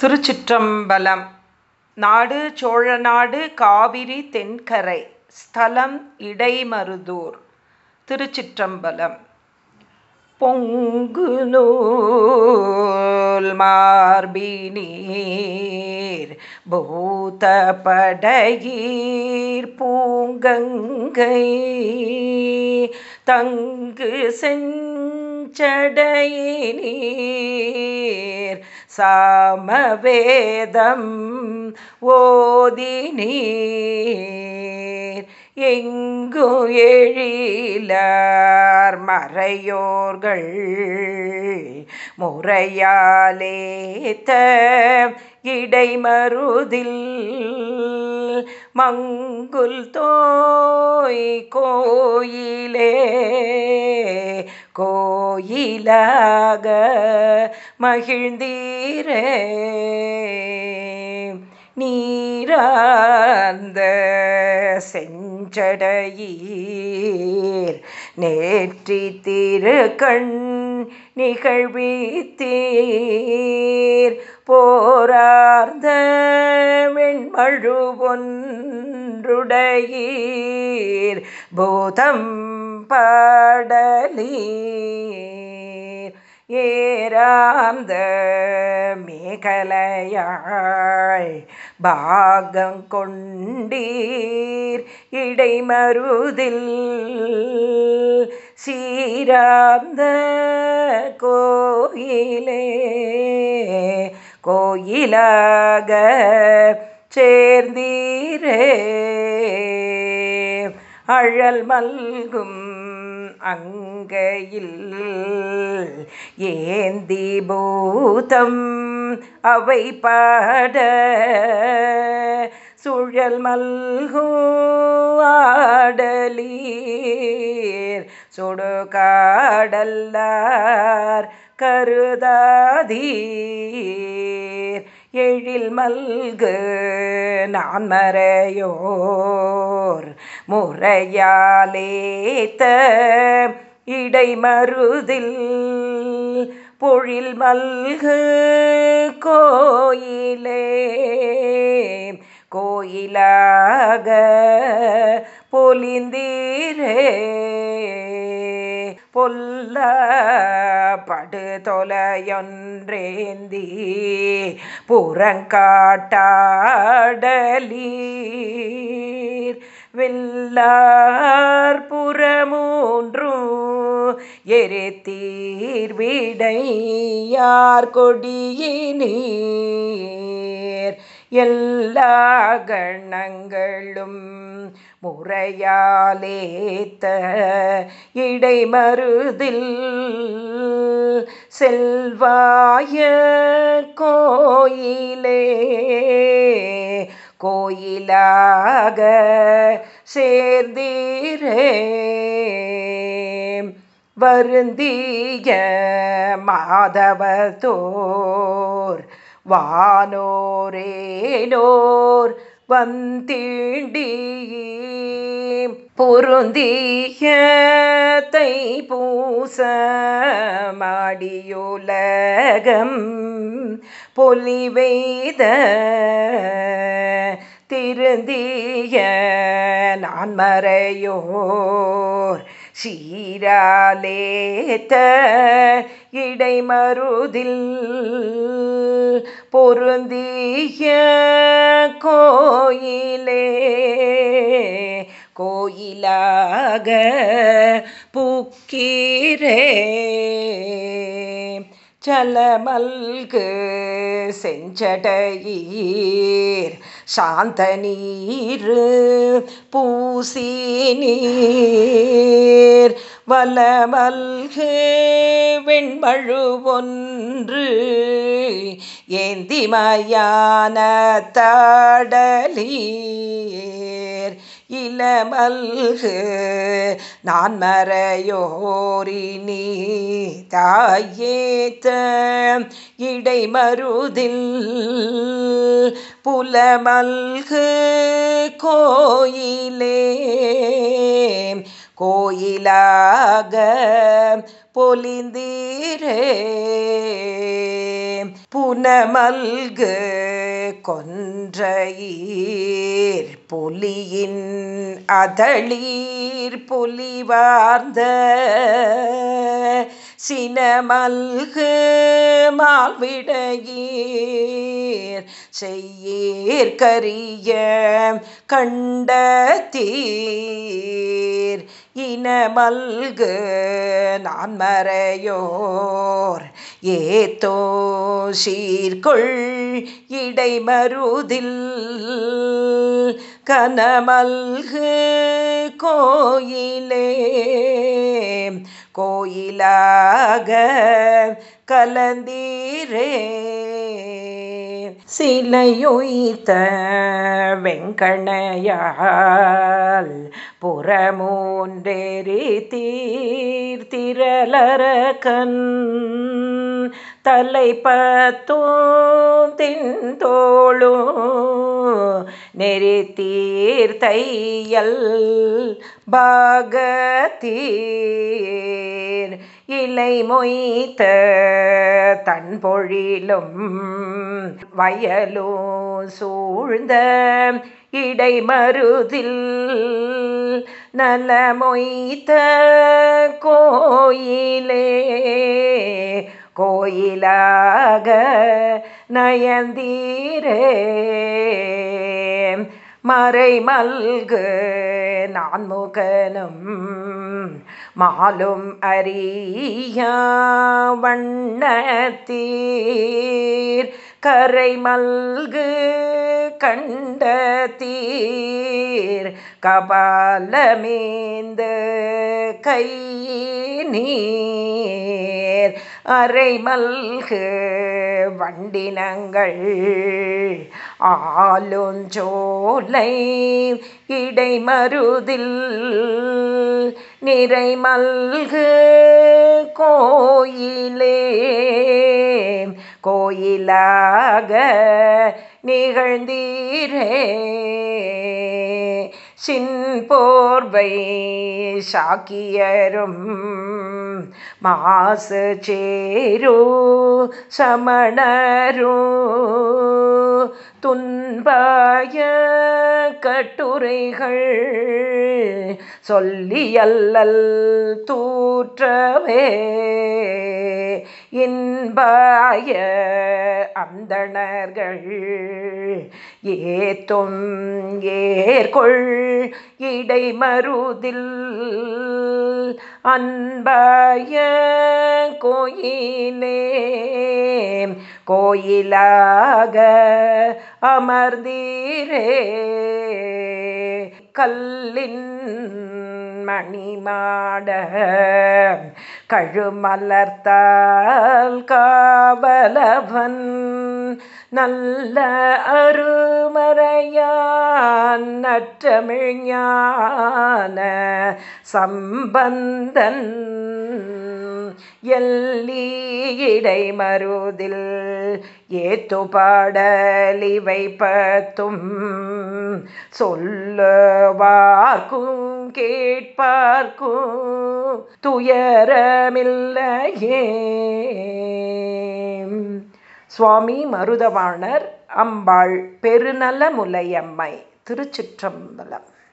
திருச்சிற்றம்பலம். நாடு சோழநாடு காவிரி தென்கரை ஸ்தலம் இடைமருதூர். திருச்சிற்றம்பலம். பொங்கு நூல் மார்பினீர் பூத படகீர் பூங்கங்கை தங்கு செஞ்சடையினீர் சாமவேதம் ஓதி நீர் எங்கு எழிலார் மறையோர்கள்? முறையாலேத்த இடைமருதில் மங்குல் தோய் கோயிலே கோயிலாக மகிழ்ந்தீரே. நீராந்த செஞ்சடையீர். நேற்றி திரு கண் நிகழ்வித்தீர். போரார்ந்த மென்மழு ஒன்றுடையீர் பூதம் பாடலீர். ஏராந்த மேகலையாய் பாகம் கொண்டீர். இடைமருதில் சீராந்த கோயிலே கோயிலாக சேர்ந்தீரே. அழல் மல்கும் அங்கையில் ஏந்தி பூதம் அவை பாட சுழல் மல்கூடலீர் சுடுகாடல்லார் கருதாதீர். எழில் மல்கு நான் மறையோர் முறையாலேத்த இடைமருதில் பொழில் மல்கு கோயிலே கோயிலாக பொலிந்தீரே. பொல்ல படுதொலையொன்றேந்தி புறங்காட்டாடலீர். வில்லார் புறமூன்றும் எரித்தீர். விடையார் கொடியினீர். எல்லா கணங்களும் முறையாலேத்த இடைமருதில் செல்வாய கோயிலே கோயிலாக சேர்ந்தீரே. வருந்திய மாதவத்தோர் வானோரேலோர் வந்தீண்டி பொருந்திய தை பூச மாடியுலகம் பொலிவெய்த திருந்திய நான் மறையோர். சீராலேத்த இடைமருதில் பொருந்திய கோயிலே. கோயிலாக புக்கீரே சலமல்கு செஞ்சடையீர். சாந்த நீர் பூசி நீர் வலமல்கு வெண்மழு ஒன்று. ஏந்திமயான தாடலீர். இளமல்கு நான் மறையோரினி தாயேத்த இடைமருதில் புலமல்கு கோயிலே கோயிலாக பொலிந்தீரே. புனமல்கு கொன்றையீர் புலியின் அதளீர் புலிவார்ந்த சினமல்கு மால்விடையீர். செய்யீர். செய்யேற்கரிய கண்ட இனமல்கு நான் மறையோர் ஏத்தோ சீர்கொள் இடைமருதில். கனமல்கு கோயிலே. கோயிலாக கலந்தீரே. சிலையொய்த்த வெங்கணையால் புறமூன்றேறி தீர்த்திரலரக்கன் தலைப்பத்தோம் தின்தோளும் நெறி தீர்த்தையல் பாகத்தீர் இலை மொய்த்த தன் பொழிலும் வயலோ சூழ்ந்த இடைமருதில் நலமொய்த்த கோயிலே கோயிலாக நயந்தீரே. மறை மல்கு நான் முகனும் மாலும் அறியா வண்ணத்தீர். கரை மல்கு கண்ட தீர் கபாலமேந்து கை நீ நேர் அரை மல்கு வண்டினங்கள். ஆலுஞ்சோலை இடைமருதில் நிறைமல்கு கோயிலே. கோயிலாக நிகழ்ந்தீரே. சின்போர்வை சாக்கியரும் மாசு சேரோ சமணரோ துன்பாய கட்டுரைகள் சொல்லியல்லல் தூற்றவே இன்பாய அந்தணர்கள். ஏத்தும் ஏற்கொள் இடைமருதில். அன்பாய கோயிலே கோயிலாக அமர்ந்தீரே. கல்லின் மணிமாட கழுமலர்த்தால் காவலவன். நல்ல அருமறையான். நற்றமிழ்ஞான சம்பந்தன். எல்லீடை மருதில் ஏத்து பாடலிவை பத்தும் சொல்லுவார்க்கும் கேட்பார்க்கும் துயரமில்லையே. சுவாமி மருதவாணர் அம்பாள் பெருநல முலையம்மை திருச்சிற்றம்பலம்.